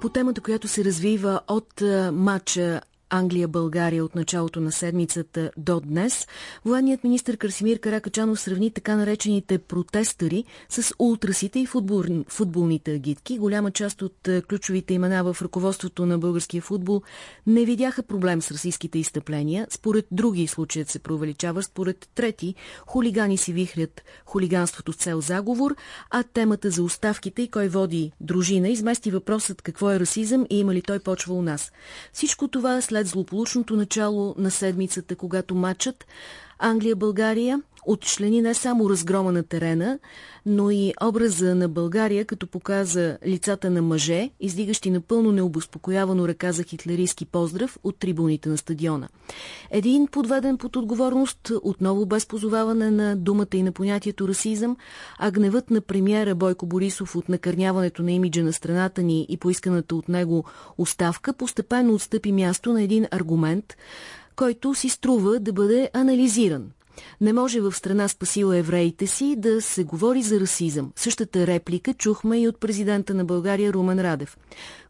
По темата, която се развива от матча Англия-България от началото на седмицата до днес, военният министр Красимир Каракачанов сравни така наречените протестъри с ултрасите и футбол, футболните агитки. Голяма част от ключовите имена в ръководството на българския футбол не видяха проблем с расистските изтъпления. Според други случаят се провеличава, според трети хулигани си вихрят хулиганството с цел заговор, а темата за оставките и кой води дружина измести въпросът какво е расизъм и има ли той почва у нас. Всичко това след след злополучното начало на седмицата, когато матчът Англия-България отчлени не само разгрома на терена, но и образа на България, като показа лицата на мъже, издигащи напълно необоспокоявано ръка за хитлеристски поздрав от трибуните на стадиона. Един подведен под отговорност, отново без позоваване на думата и на понятието расизъм, а гневът на премиера Бойко Борисов от накърняването на имиджа на страната ни и поисканата от него оставка, постепенно отстъпи място на един аргумент, който си струва да бъде анализиран. Не може в страна спасила евреите си да се говори за расизъм. Същата реплика чухме и от президента на България Румен Радев.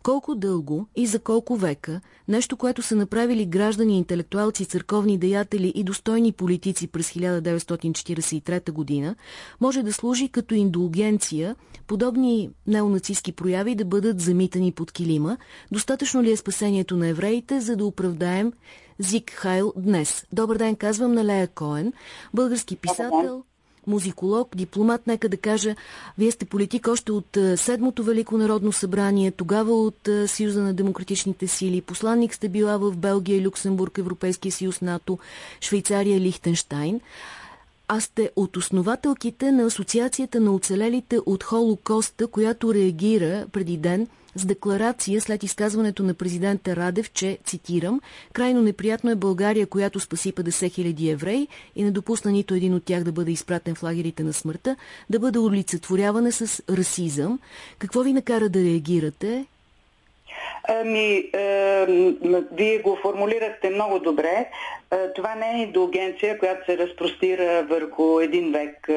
Колко дълго и за колко века нещо, което са направили граждани, интелектуалци, църковни деятели и достойни политици през 1943 година, може да служи като индулгенция подобни неонацистски прояви да бъдат замитани под килима. Достатъчно ли е спасението на евреите, за да оправдаем Зик Хайл днес. Добър ден, казвам на Лея Коен, български писател, музиколог, дипломат, нека да кажа, вие сте политик още от Седмото Велико народно събрание, тогава от Съюза на демократичните сили, посланник сте била в Белгия, Люксембург, Европейския съюз, НАТО, Швейцария, Лихтенштайн. А сте от основателките на Асоциацията на оцелелите от Холокоста, която реагира преди ден с декларация след изказването на президента Радев, че, цитирам, крайно неприятно е България, която спаси 50 000 евреи и не допусна нито един от тях да бъде изпратен в лагерите на смъртта, да бъде олицетворяване с расизъм. Какво ви накара да реагирате Ами, е, вие го формулирахте много добре. Е, това не е индулгенция, която се разпростира върху един век е,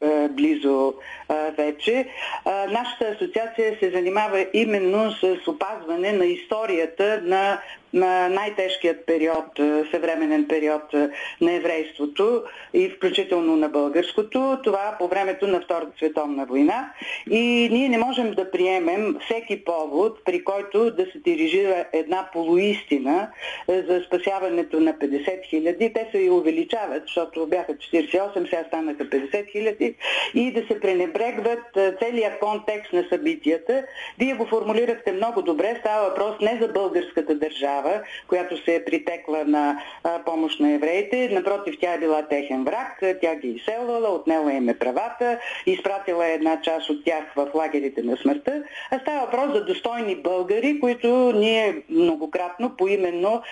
е, близо е, вече. Е, нашата асоциация се занимава именно с опазване на историята на най-тежкият период, е, съвременен период е, на еврейството и включително на българското. Това по времето на Втората световна война. И ние не можем да приемем всеки повод, при който да се дирижира една полуистина е, за спасяването на 50 хиляди. Те се и увеличават, защото бяха 48, сега станаха 50 хиляди. И да се пренебрегват целият контекст на събитията. Вие го формулирахте много добре. Става въпрос не за българската държава, държава, която се е притекла на помощ на евреите. Напротив, тя е била техен враг, тя ги изселвала, отнела им е правата, изпратила е една част от тях в лагерите на смъртта. А става въпрос за достойни българи, които ние многократно поименно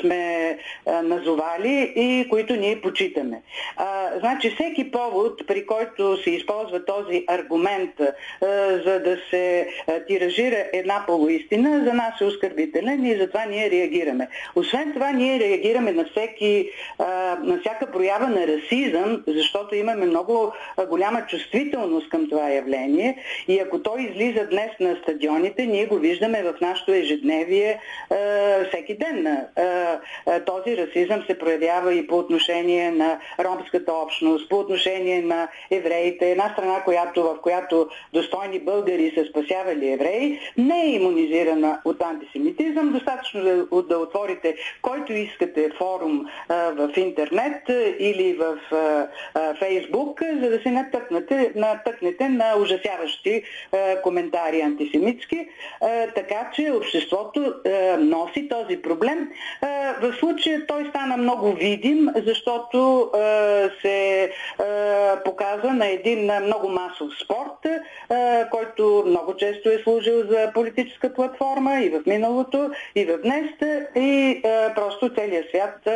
сме а, назовали и които ние почитаме. А, значи всеки повод, при който се използва този аргумент, а, за да се тиражира една полуистина, за нас е оскърбителен и затова ние реагираме. Освен това, ние реагираме на, всеки, на всяка проява на расизъм, защото имаме много голяма чувствителност към това явление и ако той излиза днес на стадионите, ние го виждаме в нашото ежедневие всеки ден. Този расизъм се проявява и по отношение на ромската общност, по отношение на евреите. Една страна, която, в която достойни българи са спасявали евреи, не е иммунизирана от антисемитизъм. Достатъчно достатъчно да, да отворите който искате форум а, в интернет или в а, а, Фейсбук, за да се натъкнете, натъкнете на ужасяващи а, коментари антисемитски. А, така че обществото а, носи този проблем. А, в случая той стана много видим, защото а, се а, показва на един много масов спорт, а, който много често е служил за политическа платформа и в миналото, и в днес и просто целият свят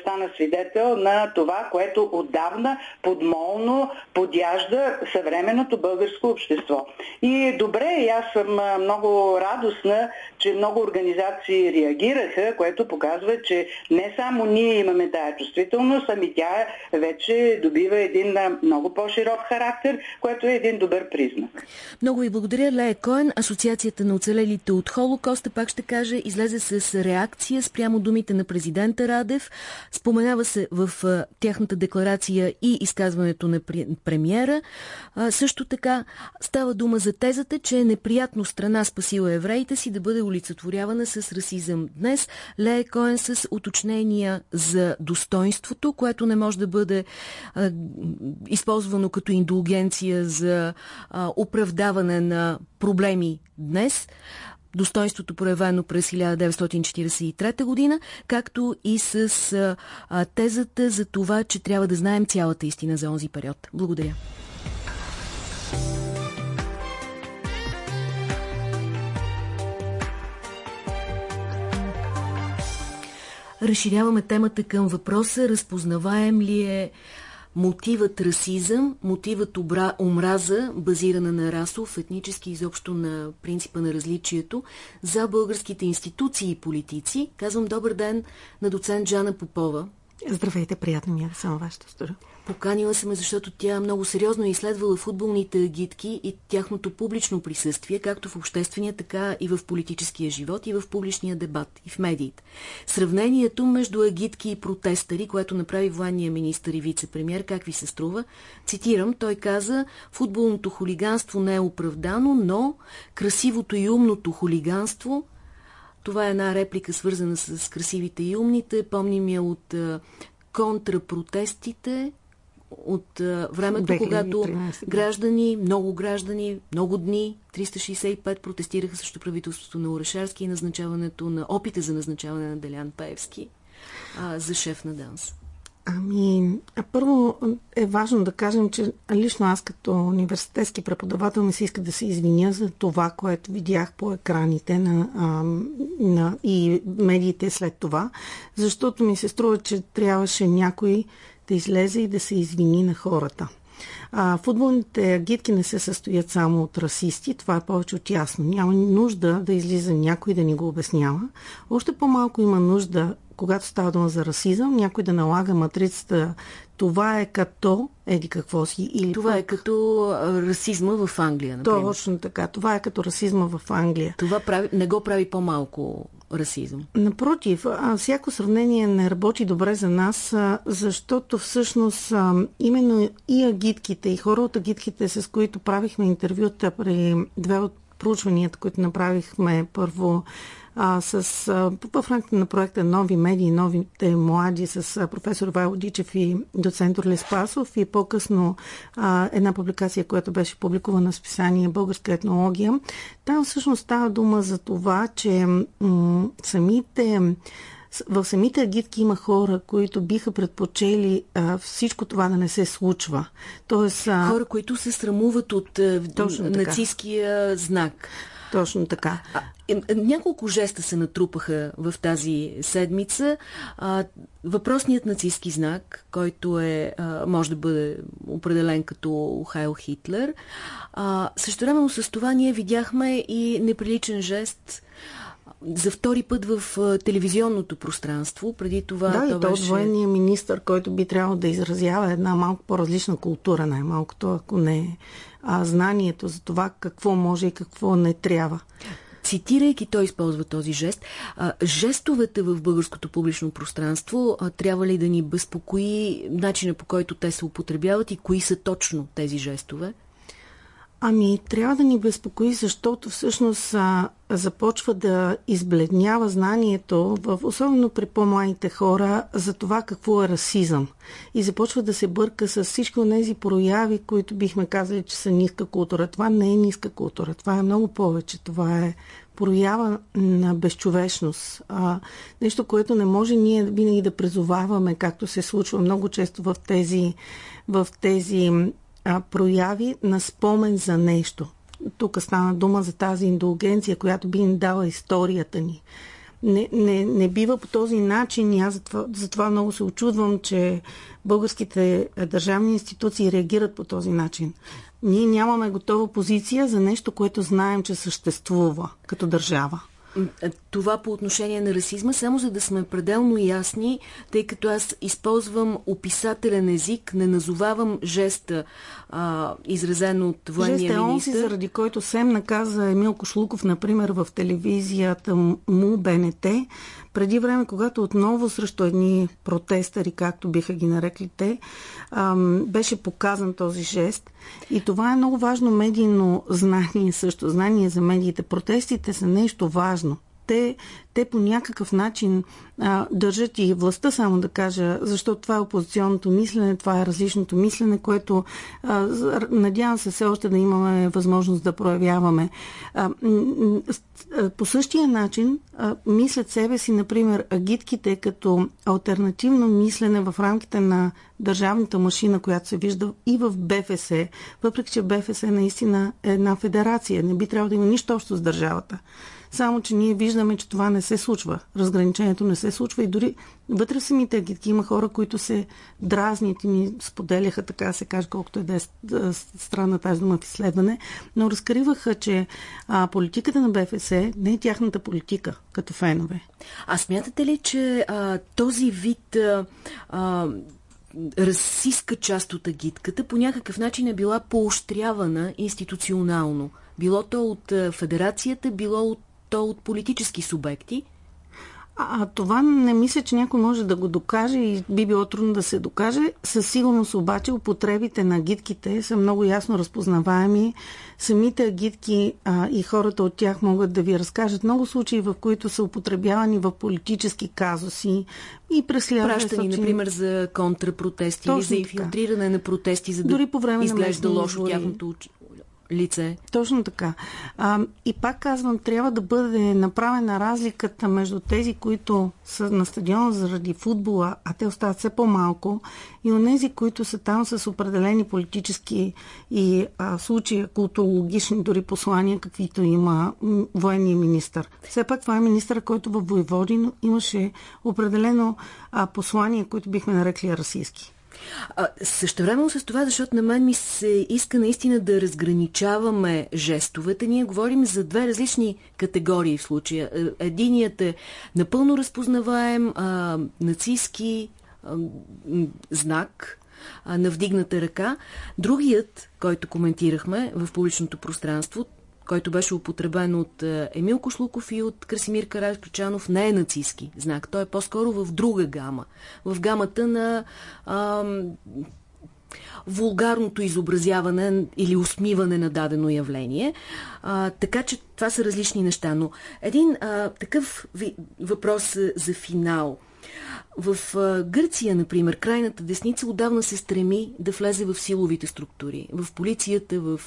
стана свидетел на това, което отдавна подмолно подяжда съвременното българско общество. И е добре, и аз съм много радостна, че много организации реагираха, което показва, че не само ние имаме тая чувствителност, ами тя вече добива един много по-широк характер, което е един добър признак. Много ви благодаря, Лея Коен. Асоциацията на оцелелите от Холокоста, пак ще кажа, излезе с реакция спрямо думите на президента Радев. Споменава се в тяхната декларация и изказването на премиера. също така става дума за тезата, че е неприятно страна спасила евреите си да бъде олицетворявана с расизъм. Днес Лея Коен с уточнения за достоинството, което не може да бъде използвано като индулгенция за оправдаване на проблеми днес достоинството проявено през 1943 година, както и с а, тезата за това, че трябва да знаем цялата истина за онзи период. Благодаря. Разширяваме темата към въпроса, разпознаваем ли е мотивът расизъм, мотивът обра, омраза, базирана на расов, етнически изобщо на принципа на различието, за българските институции и политици. Казвам добър ден на доцент Джана Попова. Здравейте, приятно ми е да съм вашето студио. Поканила съм защото тя много сериозно е изследвала футболните агитки и тяхното публично присъствие, както в обществения, така и в политическия живот, и в публичния дебат, и в медиите. Сравнението между агитки и протестъри, което направи военния министър и вице-премьер, как ви се струва? Цитирам, той каза, футболното хулиганство не е оправдано, но красивото и умното хулиганство това е една реплика, свързана с красивите и умните. Помним я от контрапротестите от а, времето, 2013, когато граждани, много граждани, много дни, 365 протестираха срещу правителството на Орешарски и назначаването на опита за назначаване на Делян Паевски а, за шеф на ДАНС. Ами, първо е важно да кажем, че лично аз като университетски преподавател ми се иска да се извиня за това, което видях по екраните на, а, на, и медиите след това, защото ми се струва, че трябваше някой да излезе и да се извини на хората. А, футболните агитки не се състоят само от расисти, това е повече от ясно. Няма нужда да излиза някой да ни го обяснява. Още по-малко има нужда, когато става дума за расизъм, някой да налага матрицата това е като еди какво си. Или това е пък... е като расизма в Англия, например. Точно така. Това е като расизма в Англия. Това прави, не го прави по-малко расизъм. Напротив, всяко сравнение не работи добре за нас, защото всъщност именно и агитките, и хора от агитките, с които правихме интервюта при две от проучванията, които направихме първо а, с, а, в рамките на проекта Нови медии, новите млади с а, професор Вайло Дичев и доцент Леспасов и по-късно а, една публикация, която беше публикувана в списание Българска етнология. Там всъщност става дума за това, че м- самите в самите агитки има хора, които биха предпочели а, всичко това да не се случва. Тоест, а... Хора, които се срамуват от а, нацистския знак. Точно така. А, е, няколко жеста се натрупаха в тази седмица. Въпросният нацистски знак, който е, може да бъде определен като Хайл Хитлер. Също времено с това ние видяхме и неприличен жест за втори път в телевизионното пространство. Преди това да, то и то беше... военния министр, който би трябвало да изразява една малко по-различна култура, най-малкото, ако не а, знанието за това какво може и какво не трябва. Цитирайки, той използва този жест. А, жестовете в българското публично пространство а, трябва ли да ни безпокои начина по който те се употребяват и кои са точно тези жестове? Ами, трябва да ни безпокои, защото всъщност а, започва да избледнява знанието, в, особено при по-младите хора, за това какво е расизъм. И започва да се бърка с всички от тези прояви, които бихме казали, че са ниска култура. Това не е ниска култура, това е много повече. Това е проява на безчовечност. А, нещо, което не може ние винаги да призоваваме, както се случва много често в тези, в тези а, прояви на спомен за нещо. Тук стана дума за тази индулгенция, която би ни дала историята ни. не, не, не бива по този начин и аз затова, затова много се очудвам, че българските държавни институции реагират по този начин. Ние нямаме готова позиция за нещо, което знаем, че съществува като държава. Е, това по отношение на расизма, само за да сме пределно ясни, тъй като аз използвам описателен език, не назовавам жеста, а, изразен от военния Жест е заради който Сем наказа Емил Кошлуков, например, в телевизията му БНТ, преди време, когато отново срещу едни протестъри, както биха ги нарекли те, ам, беше показан този жест. И това е много важно медийно знание също, знание за медиите. Протестите са нещо важно те, те по някакъв начин а, държат и властта, само да кажа, защото това е опозиционното мислене, това е различното мислене, което а, надявам се все още да имаме възможност да проявяваме. А, по същия начин а, мислят себе си, например, агитките като альтернативно мислене в рамките на държавната машина, която се вижда и в БФС, въпреки че БФС наистина е една федерация, не би трябвало да има нищо общо с държавата. Само, че ние виждаме, че това не се случва. Разграничението не се случва и дори вътре в самите агитки има хора, които се дразнят и ни споделяха, така се каже, колкото е е странна тази дума в изследване, но разкриваха, че а, политиката на БФС не е тяхната политика като фенове. А смятате ли, че а, този вид а, а, расистска част от агитката по някакъв начин е била поощрявана институционално? Било то от федерацията, било от то от политически субекти? А, а това не мисля, че някой може да го докаже и би било трудно да се докаже. Със сигурност обаче употребите на гидките са много ясно разпознаваеми. Самите агитки а, и хората от тях могат да ви разкажат много случаи, в които са употребявани в политически казуси и преследвани. Пращани, например, за контрапротести Точно или за инфилтриране на протести, за да Дори по време изглежда лошо тяхното лице. Точно така. А, и пак казвам, трябва да бъде направена разликата между тези, които са на стадиона заради футбола, а те остават все по-малко, и онези, които са там с определени политически и а, случаи, културологични дори послания, каквито има военния министр. Все пак това е министър, който във Войводин имаше определено а, послания, които бихме нарекли расистски. А, същевременно с това, защото на мен ми се иска наистина да разграничаваме жестовете. Ние говорим за две различни категории в случая. Е, единият е напълно разпознаваем а, нацистски а, знак, на вдигната ръка. Другият, който коментирахме в публичното пространство, който беше употребен от е, Емил Кошлуков и от Красимир Карачанов, не е нацистски знак. Той е по-скоро в друга гама. В гамата на ам, вулгарното изобразяване или усмиване на дадено явление. А, така че това са различни неща. Но един а, такъв въпрос за финал – в Гърция, например, крайната десница отдавна се стреми да влезе в силовите структури, в полицията, в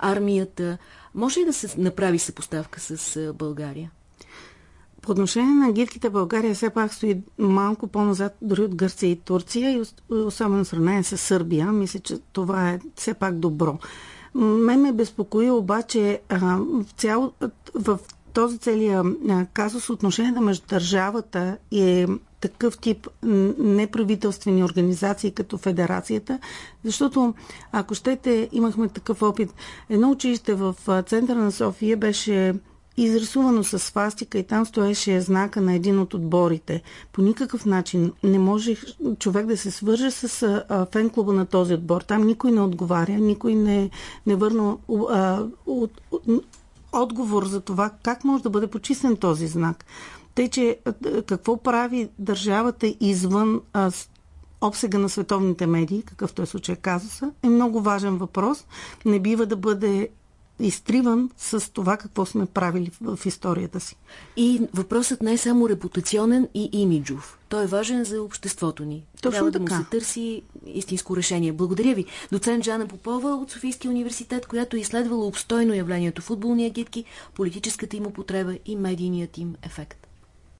армията. Може ли да се направи съпоставка с България? По отношение на гидките, България все пак стои малко по-назад, дори от Гърция и Турция, и особено сравнение с Сърбия. Мисля, че това е все пак добро. Ме ме безпокои обаче а, в, цял, в този целият казус отношение между държавата и такъв тип неправителствени организации като Федерацията, защото ако щете, имахме такъв опит. Едно училище в центъра на София беше изрисувано с свастика и там стоеше знака на един от отборите. По никакъв начин не може човек да се свърже с фен клуба на този отбор. Там никой не отговаря, никой не, не върна от, от, отговор за това как може да бъде почистен този знак. Тъй, че какво прави държавата извън а, обсега на световните медии, какъвто е случай казуса, е много важен въпрос. Не бива да бъде изтриван с това какво сме правили в, историята си. И въпросът не е само репутационен и имиджов. Той е важен за обществото ни. Точно Трябва така. да му се търси истинско решение. Благодаря ви. Доцент Жана Попова от Софийския университет, която е изследвала обстойно явлението футболни агитки, политическата им употреба и медийният им ефект.